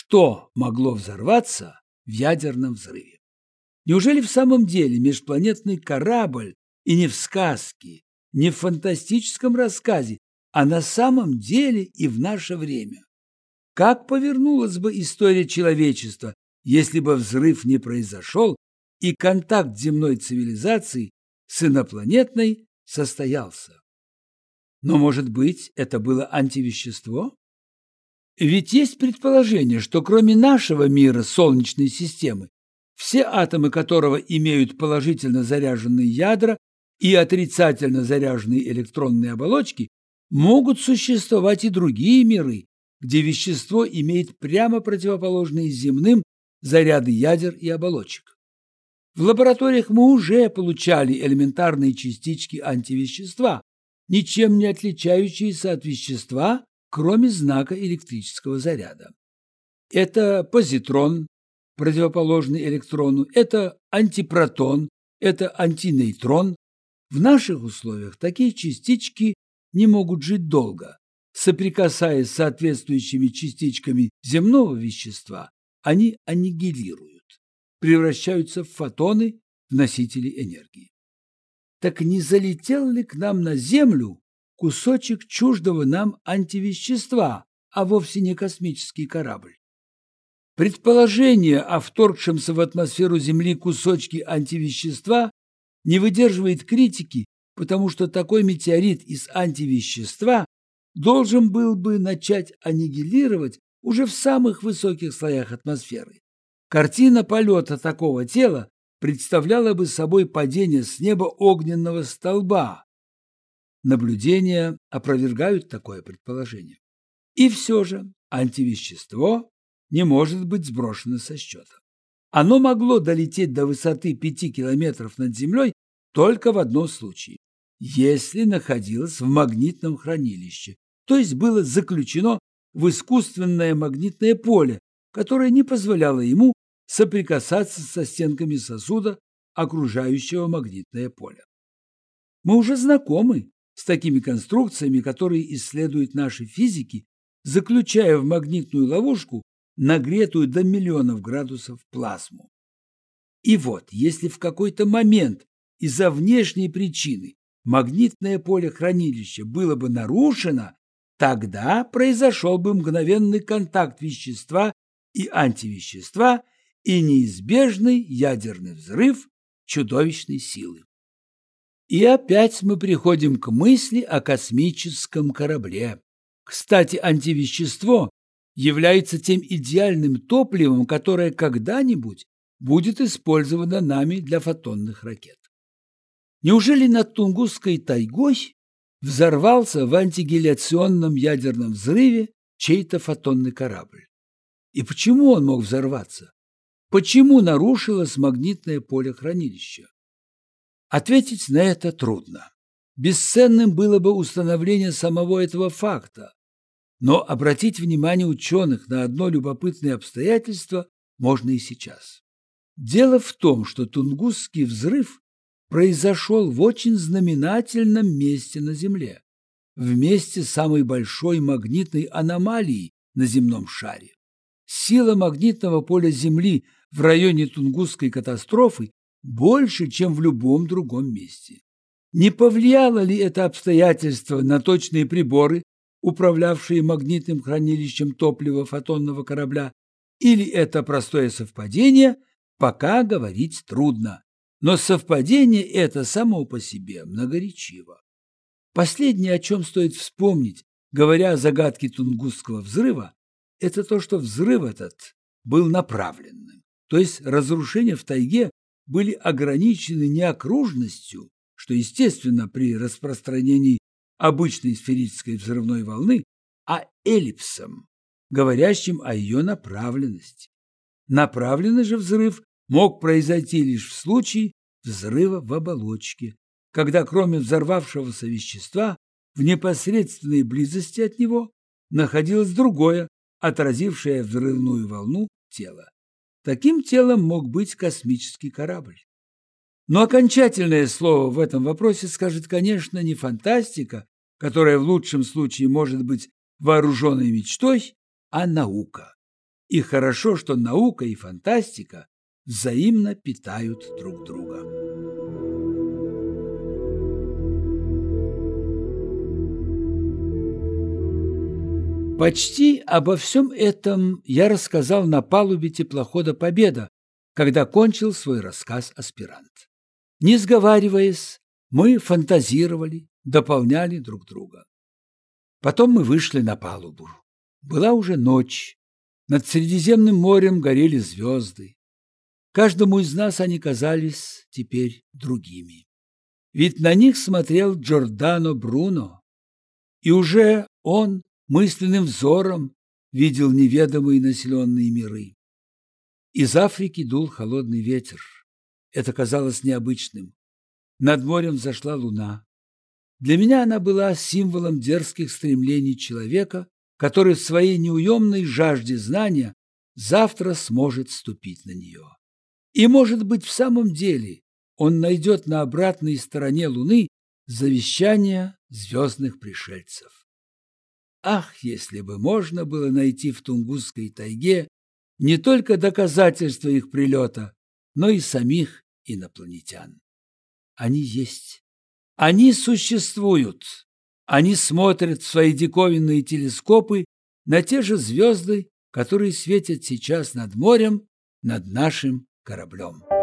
что могло взорваться в ядерном взрыве. Неужели в самом деле межпланетный корабль и не в сказке, не в фантастическом рассказе, а на самом деле и в наше время? Как повернулась бы история человечества, если бы взрыв не произошел и контакт земной цивилизации с инопланетной состоялся? Но, может быть, это было антивещество? Ведь есть предположение, что кроме нашего мира Солнечной системы, все атомы которого имеют положительно заряженные ядра и отрицательно заряженные электронные оболочки, могут существовать и другие миры, где вещество имеет прямо противоположные земным заряды ядер и оболочек. В лабораториях мы уже получали элементарные частички антивещества, ничем не отличающиеся от вещества, кроме знака электрического заряда. Это позитрон, противоположный электрону, это антипротон, это антинейтрон. В наших условиях такие частички не могут жить долго. Соприкасаясь с соответствующими частичками земного вещества, они аннигилируют, превращаются в фотоны, в носители энергии. Так не залетел ли к нам на Землю кусочек чуждого нам антивещества, а вовсе не космический корабль. Предположение о вторгшемся в атмосферу Земли кусочке антивещества не выдерживает критики, потому что такой метеорит из антивещества должен был бы начать аннигилировать уже в самых высоких слоях атмосферы. Картина полета такого тела представляла бы собой падение с неба огненного столба, Наблюдения опровергают такое предположение. И все же антивещество не может быть сброшено со счета. Оно могло долететь до высоты 5 километров над землей только в одном случае, если находилось в магнитном хранилище, то есть было заключено в искусственное магнитное поле, которое не позволяло ему соприкасаться со стенками сосуда, окружающего магнитное поле. Мы уже знакомы с такими конструкциями, которые исследуют наши физики, заключая в магнитную ловушку нагретую до миллионов градусов плазму. И вот, если в какой-то момент из-за внешней причины магнитное поле хранилища было бы нарушено, тогда произошел бы мгновенный контакт вещества и антивещества и неизбежный ядерный взрыв чудовищной силы. И опять мы приходим к мысли о космическом корабле. Кстати, антивещество является тем идеальным топливом, которое когда-нибудь будет использовано нами для фотонных ракет. Неужели над Тунгусской тайгой взорвался в антигеляционном ядерном взрыве чей-то фотонный корабль? И почему он мог взорваться? Почему нарушилось магнитное поле хранилища? Ответить на это трудно. Бесценным было бы установление самого этого факта, но обратить внимание ученых на одно любопытное обстоятельство можно и сейчас. Дело в том, что Тунгусский взрыв произошел в очень знаменательном месте на Земле, в месте самой большой магнитной аномалии на земном шаре. Сила магнитного поля Земли в районе Тунгусской катастрофы больше, чем в любом другом месте. Не повлияло ли это обстоятельство на точные приборы, управлявшие магнитным хранилищем топлива фотонного корабля, или это простое совпадение, пока говорить трудно. Но совпадение это само по себе многоречиво. Последнее, о чем стоит вспомнить, говоря о загадке Тунгусского взрыва, это то, что взрыв этот был направленным. То есть разрушение в тайге были ограничены не окружностью, что естественно при распространении обычной сферической взрывной волны, а эллипсом, говорящим о ее направленности. Направленный же взрыв мог произойти лишь в случае взрыва в оболочке, когда кроме взорвавшегося вещества в непосредственной близости от него находилось другое, отразившее взрывную волну тело. Таким телом мог быть космический корабль. Но окончательное слово в этом вопросе скажет, конечно, не фантастика, которая в лучшем случае может быть вооруженной мечтой, а наука. И хорошо, что наука и фантастика взаимно питают друг друга. Почти обо всем этом я рассказал на палубе теплохода «Победа», когда кончил свой рассказ аспирант. Не сговариваясь, мы фантазировали, дополняли друг друга. Потом мы вышли на палубу. Была уже ночь. Над Средиземным морем горели звезды. Каждому из нас они казались теперь другими. Ведь на них смотрел Джордано Бруно, и уже он мысленным взором видел неведомые населенные миры. Из Африки дул холодный ветер. Это казалось необычным. Над морем взошла луна. Для меня она была символом дерзких стремлений человека, который в своей неуемной жажде знания завтра сможет ступить на нее. И, может быть, в самом деле он найдет на обратной стороне Луны завещание звездных пришельцев. Ах, если бы можно было найти в Тунгусской тайге не только доказательства их прилета, но и самих инопланетян. Они есть. Они существуют. Они смотрят в свои диковинные телескопы на те же звезды, которые светят сейчас над морем, над нашим кораблем.